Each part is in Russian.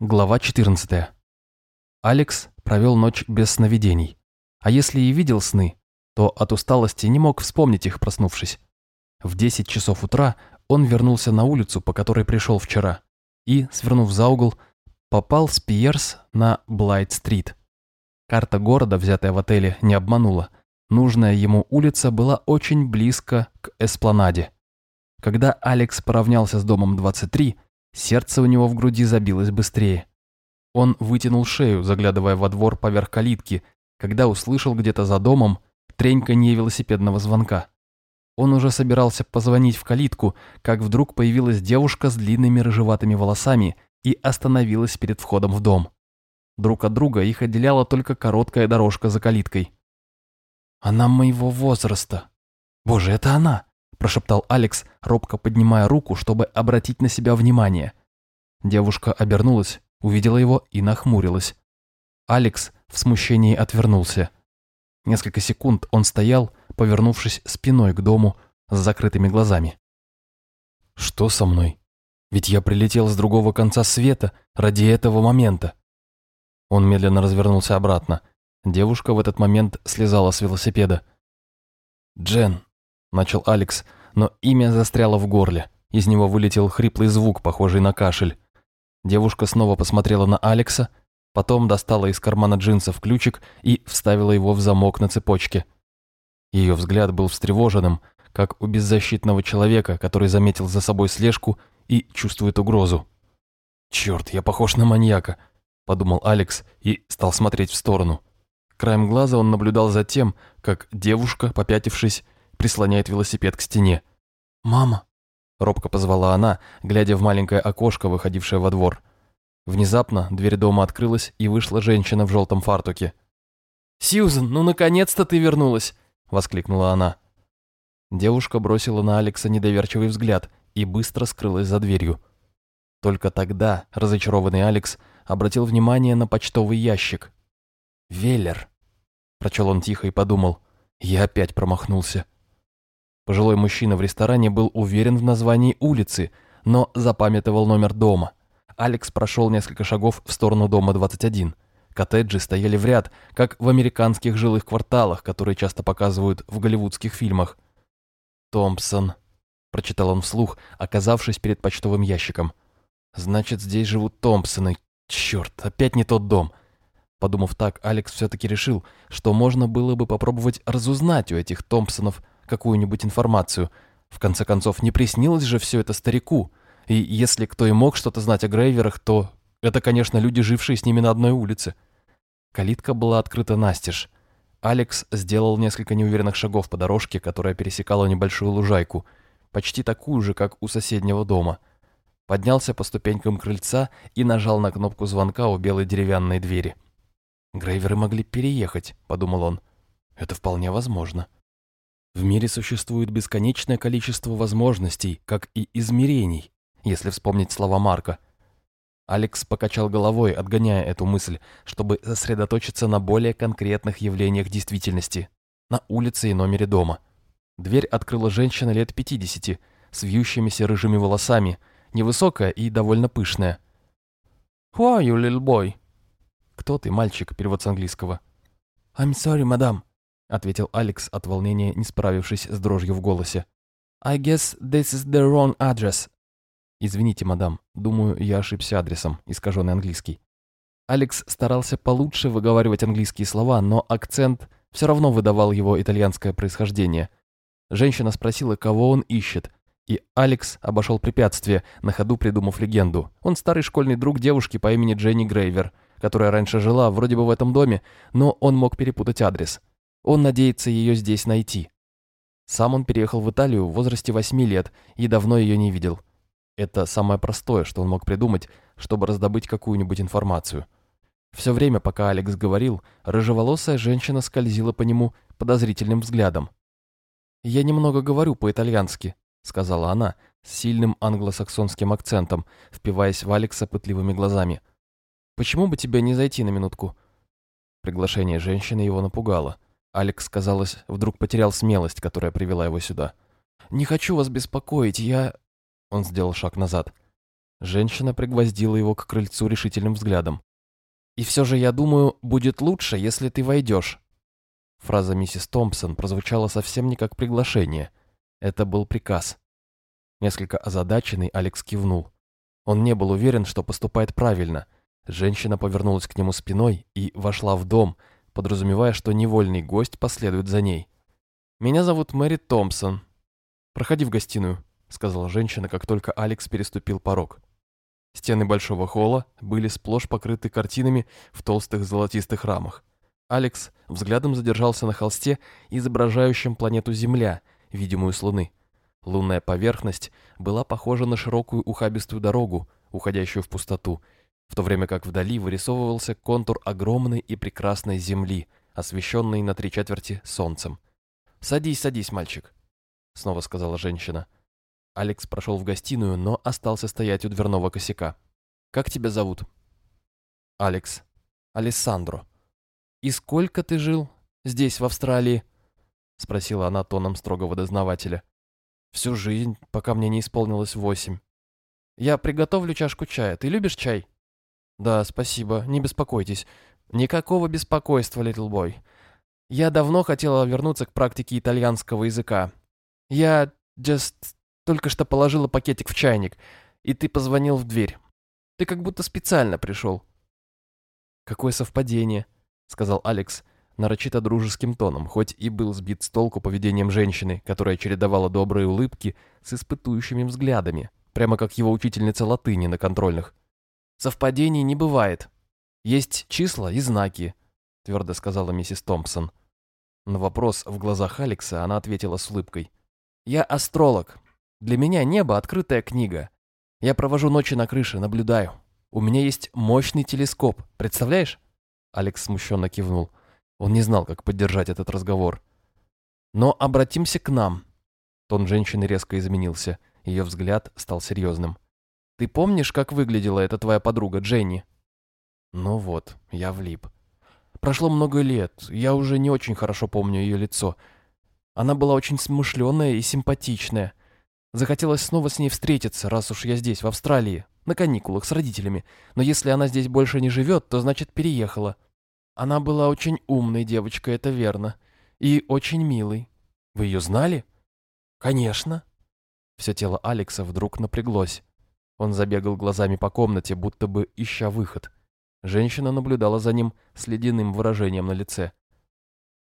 Глава 14. Алекс провел ночь без сновидений. А если и видел сны, то от усталости не мог вспомнить их, проснувшись. В 10 часов утра он вернулся на улицу, по которой пришел вчера, и, свернув за угол, попал с Пиерс на Блайт-стрит. Карта города, взятая в отеле, не обманула. Нужная ему улица была очень близко к Эспланаде. Когда Алекс поравнялся с домом 23, сердце у него в груди забилось быстрее. Он вытянул шею, заглядывая во двор поверх калитки, когда услышал где-то за домом треньканье велосипедного звонка. Он уже собирался позвонить в калитку, как вдруг появилась девушка с длинными рыжеватыми волосами и остановилась перед входом в дом. Друг от друга их отделяла только короткая дорожка за калиткой. «Она моего возраста. Боже, это она!» – прошептал Алекс, робко поднимая руку, чтобы обратить на себя внимание. Девушка обернулась, увидела его и нахмурилась. Алекс в смущении отвернулся. Несколько секунд он стоял, повернувшись спиной к дому с закрытыми глазами. «Что со мной? Ведь я прилетел с другого конца света ради этого момента». Он медленно развернулся обратно. Девушка в этот момент слезала с велосипеда. «Джен», — начал Алекс, но имя застряло в горле. Из него вылетел хриплый звук, похожий на кашель. Девушка снова посмотрела на Алекса, потом достала из кармана джинсов ключик и вставила его в замок на цепочке. Ее взгляд был встревоженным, как у беззащитного человека, который заметил за собой слежку и чувствует угрозу. «Черт, я похож на маньяка», – подумал Алекс и стал смотреть в сторону. Краем глаза он наблюдал за тем, как девушка, попятившись, прислоняет велосипед к стене. «Мама!» – робко позвала она, глядя в маленькое окошко, выходившее во двор. Внезапно дверь дома открылась, и вышла женщина в желтом фартуке. «Сьюзен, ну наконец-то ты вернулась!» – воскликнула она. Девушка бросила на Алекса недоверчивый взгляд и быстро скрылась за дверью. Только тогда разочарованный Алекс обратил внимание на почтовый ящик. «Веллер», – прочел он тихо и подумал, – «я опять промахнулся». Пожилой мужчина в ресторане был уверен в названии улицы, но запамятовал номер дома. Алекс прошел несколько шагов в сторону дома 21. Коттеджи стояли в ряд, как в американских жилых кварталах, которые часто показывают в голливудских фильмах. «Томпсон», – прочитал он вслух, оказавшись перед почтовым ящиком. «Значит, здесь живут Томпсоны. Черт, опять не тот дом». Подумав так, Алекс все-таки решил, что можно было бы попробовать разузнать у этих Томпсонов – какую-нибудь информацию. В конце концов, не приснилось же все это старику. И если кто и мог что-то знать о Грейверах, то это, конечно, люди, жившие с ними на одной улице. Калитка была открыта настежь. Алекс сделал несколько неуверенных шагов по дорожке, которая пересекала небольшую лужайку, почти такую же, как у соседнего дома. Поднялся по ступенькам крыльца и нажал на кнопку звонка у белой деревянной двери. «Грейверы могли переехать», — подумал он. «Это вполне возможно». В мире существует бесконечное количество возможностей, как и измерений, если вспомнить слова Марка. Алекс покачал головой, отгоняя эту мысль, чтобы сосредоточиться на более конкретных явлениях действительности, на улице и номере дома. Дверь открыла женщина лет 50, с вьющимися рыжими волосами, невысокая и довольно пышная. «Who are you, little boy?» «Кто ты, мальчик?» – перевод с английского. «I'm sorry, мадам», — ответил Алекс от волнения, не справившись с дрожью в голосе. «I guess this is the wrong address». «Извините, мадам, думаю, я ошибся адресом, искаженный английский». Алекс старался получше выговаривать английские слова, но акцент все равно выдавал его итальянское происхождение. Женщина спросила, кого он ищет, и Алекс обошел препятствие, на ходу придумав легенду. Он старый школьный друг девушки по имени Дженни Грейвер, которая раньше жила вроде бы в этом доме, но он мог перепутать адрес. Он надеется ее здесь найти. Сам он переехал в Италию в возрасте 8 лет и давно ее не видел. Это самое простое, что он мог придумать, чтобы раздобыть какую-нибудь информацию. Все время, пока Алекс говорил, рыжеволосая женщина скользила по нему подозрительным взглядом. «Я немного говорю по-итальянски», — сказала она с сильным англосаксонским акцентом, впиваясь в Алекса пытливыми глазами. «Почему бы тебе не зайти на минутку?» Приглашение женщины его напугало. Алекс, казалось, вдруг потерял смелость, которая привела его сюда. «Не хочу вас беспокоить, я...» Он сделал шаг назад. Женщина пригвоздила его к крыльцу решительным взглядом. «И все же, я думаю, будет лучше, если ты войдешь». Фраза миссис Томпсон прозвучала совсем не как приглашение. Это был приказ. Несколько озадаченный Алекс кивнул. Он не был уверен, что поступает правильно. Женщина повернулась к нему спиной и вошла в дом, подразумевая, что невольный гость последует за ней. «Меня зовут Мэри Томпсон. Проходи в гостиную», — сказала женщина, как только Алекс переступил порог. Стены большого холла были сплошь покрыты картинами в толстых золотистых рамах. Алекс взглядом задержался на холсте, изображающем планету Земля, видимую с Луны. Лунная поверхность была похожа на широкую ухабистую дорогу, уходящую в пустоту, в то время как вдали вырисовывался контур огромной и прекрасной земли, освещенной на три четверти солнцем. «Садись, садись, мальчик», — снова сказала женщина. Алекс прошел в гостиную, но остался стоять у дверного косяка. «Как тебя зовут?» «Алекс. Алессандро». «И сколько ты жил здесь, в Австралии?» — спросила она тоном строгого дознавателя. «Всю жизнь, пока мне не исполнилось восемь. Я приготовлю чашку чая. Ты любишь чай?» «Да, спасибо. Не беспокойтесь. Никакого беспокойства, Литл Бой. Я давно хотела вернуться к практике итальянского языка. Я just только что положила пакетик в чайник, и ты позвонил в дверь. Ты как будто специально пришел». «Какое совпадение», — сказал Алекс нарочито дружеским тоном, хоть и был сбит с толку поведением женщины, которая чередовала добрые улыбки с испытующими взглядами, прямо как его учительница латыни на контрольных. Совпадений не бывает. Есть числа и знаки, твердо сказала миссис Томпсон. На вопрос в глазах Алекса она ответила с улыбкой. «Я астролог. Для меня небо — открытая книга. Я провожу ночи на крыше, наблюдаю. У меня есть мощный телескоп, представляешь?» Алекс смущенно кивнул. Он не знал, как поддержать этот разговор. «Но обратимся к нам». Тон женщины резко изменился. Ее взгляд стал серьезным. Ты помнишь, как выглядела эта твоя подруга Дженни?» Ну вот, я влип. Прошло много лет, я уже не очень хорошо помню ее лицо. Она была очень смышленая и симпатичная. Захотелось снова с ней встретиться, раз уж я здесь, в Австралии, на каникулах с родителями. Но если она здесь больше не живет, то значит переехала. Она была очень умной девочкой, это верно. И очень милой. Вы ее знали? Конечно. Все тело Алекса вдруг напряглось. Он забегал глазами по комнате, будто бы ища выход. Женщина наблюдала за ним с ледяным выражением на лице.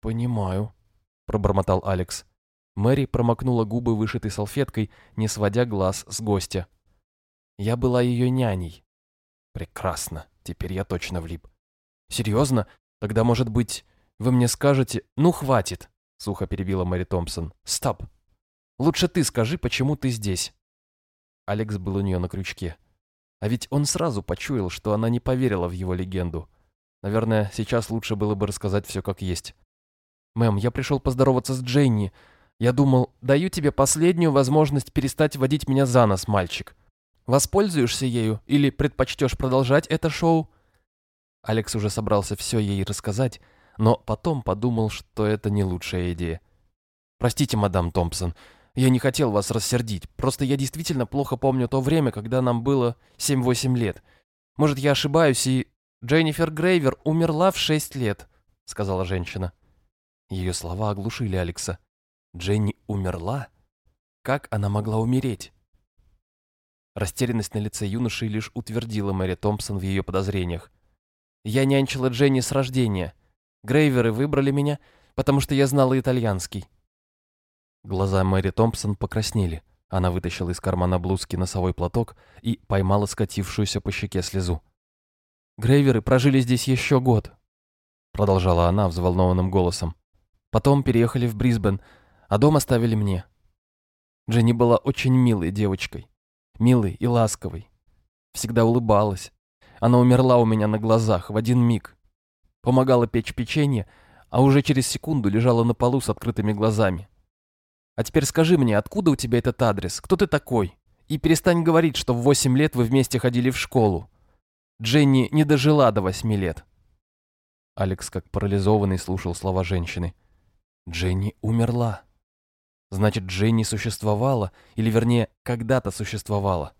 «Понимаю», — пробормотал Алекс. Мэри промокнула губы вышитой салфеткой, не сводя глаз с гостя. «Я была ее няней». «Прекрасно, теперь я точно влип». «Серьезно? Тогда, может быть, вы мне скажете...» «Ну, хватит», — сухо перебила Мэри Томпсон. «Стоп. Лучше ты скажи, почему ты здесь». Алекс был у нее на крючке. А ведь он сразу почуял, что она не поверила в его легенду. Наверное, сейчас лучше было бы рассказать все как есть. «Мэм, я пришел поздороваться с Дженни. Я думал, даю тебе последнюю возможность перестать водить меня за нос, мальчик. Воспользуешься ею или предпочтешь продолжать это шоу?» Алекс уже собрался все ей рассказать, но потом подумал, что это не лучшая идея. «Простите, мадам Томпсон, я не хотел вас рассердить, просто я действительно плохо помню то время, когда нам было 7-8 лет. Может, я ошибаюсь, и... Дженнифер Грейвер умерла в 6 лет», — сказала женщина. Ее слова оглушили Алекса. «Дженни умерла? Как она могла умереть?» Растерянность на лице юноши лишь утвердила Мэри Томпсон в ее подозрениях. «Я нянчила Дженни с рождения. Грейверы выбрали меня, потому что я знала итальянский. Глаза Мэри Томпсон покраснели. Она вытащила из кармана блузки носовой платок и поймала скатившуюся по щеке слезу. «Грейверы прожили здесь еще год», — продолжала она взволнованным голосом. «Потом переехали в Брисбен, а дом оставили мне. Дженни была очень милой девочкой, милой и ласковой. Всегда улыбалась. Она умерла у меня на глазах в один миг. Помогала печь печенье, а уже через секунду лежала на полу с открытыми глазами. А теперь скажи мне, откуда у тебя этот адрес? Кто ты такой? И перестань говорить, что в восемь лет вы вместе ходили в школу. Дженни не дожила до восьми лет. Алекс, как парализованный, слушал слова женщины. Дженни умерла. Значит, Дженни существовала, или вернее, когда-то существовала.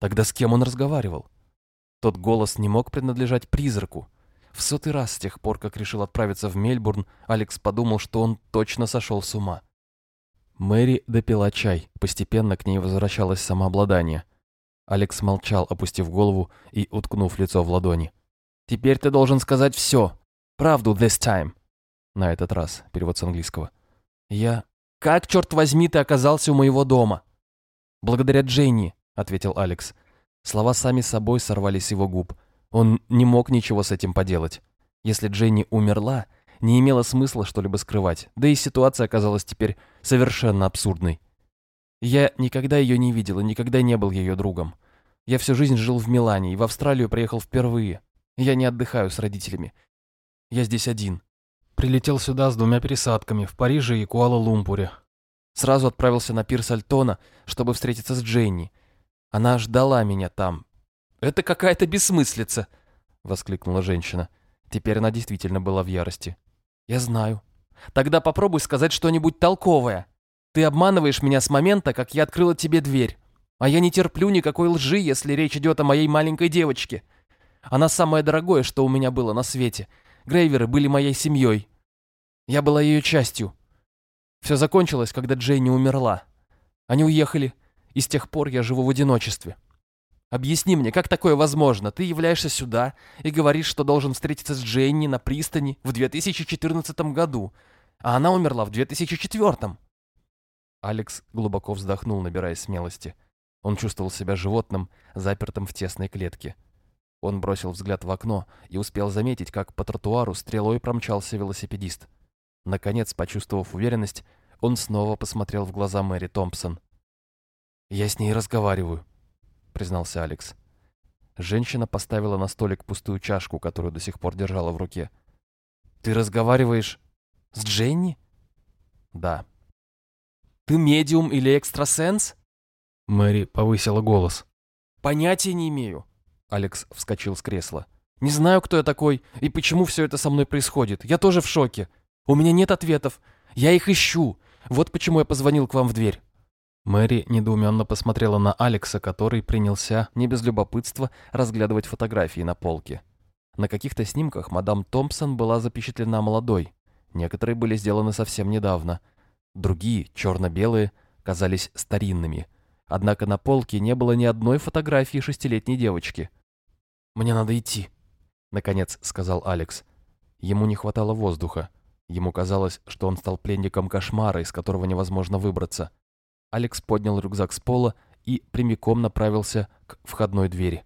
Тогда с кем он разговаривал? Тот голос не мог принадлежать призраку. В сотый раз с тех пор, как решил отправиться в Мельбурн, Алекс подумал, что он точно сошел с ума. Мэри допила чай, постепенно к ней возвращалось самообладание. Алекс молчал, опустив голову и уткнув лицо в ладони. «Теперь ты должен сказать все. Правду this time». На этот раз, перевод с английского. «Я... Как, черт возьми, ты оказался у моего дома?» «Благодаря Дженни», — ответил Алекс. Слова сами собой сорвались с его губ. Он не мог ничего с этим поделать. Если Дженни умерла, не имело смысла что-либо скрывать, да и ситуация оказалась теперь совершенно абсурдной. Я никогда ее не видел и никогда не был ее другом. Я всю жизнь жил в Милане и в Австралию приехал впервые. Я не отдыхаю с родителями. Я здесь один. Прилетел сюда с двумя пересадками в Париже и Куала-Лумпуре. Сразу отправился на пирс Альтона, чтобы встретиться с Дженни. Она ждала меня там. «Это какая-то бессмыслица!» — воскликнула женщина. Теперь она действительно была в ярости. «Я знаю. Тогда попробуй сказать что-нибудь толковое. Ты обманываешь меня с момента, как я открыла тебе дверь. А я не терплю никакой лжи, если речь идет о моей маленькой девочке. Она самое дорогое, что у меня было на свете. Грейверы были моей семьей. Я была ее частью. Все закончилось, когда Джейни умерла. Они уехали, и с тех пор я живу в одиночестве. Объясни мне, как такое возможно? Ты являешься сюда и говоришь, что должен встретиться с Дженни на пристани в 2014 году, а она умерла в 2004. Алекс глубоко вздохнул, набирая смелости. Он чувствовал себя животным, запертым в тесной клетке. Он бросил взгляд в окно и успел заметить, как по тротуару стрелой промчался велосипедист. Наконец, почувствовав уверенность, он снова посмотрел в глаза Мэри Томпсон. «Я с ней разговариваю», — признался Алекс. Женщина поставила на столик пустую чашку, которую до сих пор держала в руке. «Ты разговариваешь с Дженни?» «Да», ты медиум или экстрасенс?» Мэри повысила голос. «Понятия не имею». Алекс вскочил с кресла. «Не знаю, кто я такой и почему все это со мной происходит. Я тоже в шоке. У меня нет ответов. Я их ищу. Вот почему я позвонил к вам в дверь». Мэри недоуменно посмотрела на Алекса, который принялся, не без любопытства, разглядывать фотографии на полке. На каких-то снимках мадам Томпсон была запечатлена молодой. Некоторые были сделаны совсем недавно – Другие, черно-белые, казались старинными. Однако на полке не было ни одной фотографии шестилетней девочки. «Мне надо идти», — наконец сказал Алекс. Ему не хватало воздуха. Ему казалось, что он стал пленником кошмара, из которого невозможно выбраться. Алекс поднял рюкзак с пола и прямиком направился к входной двери.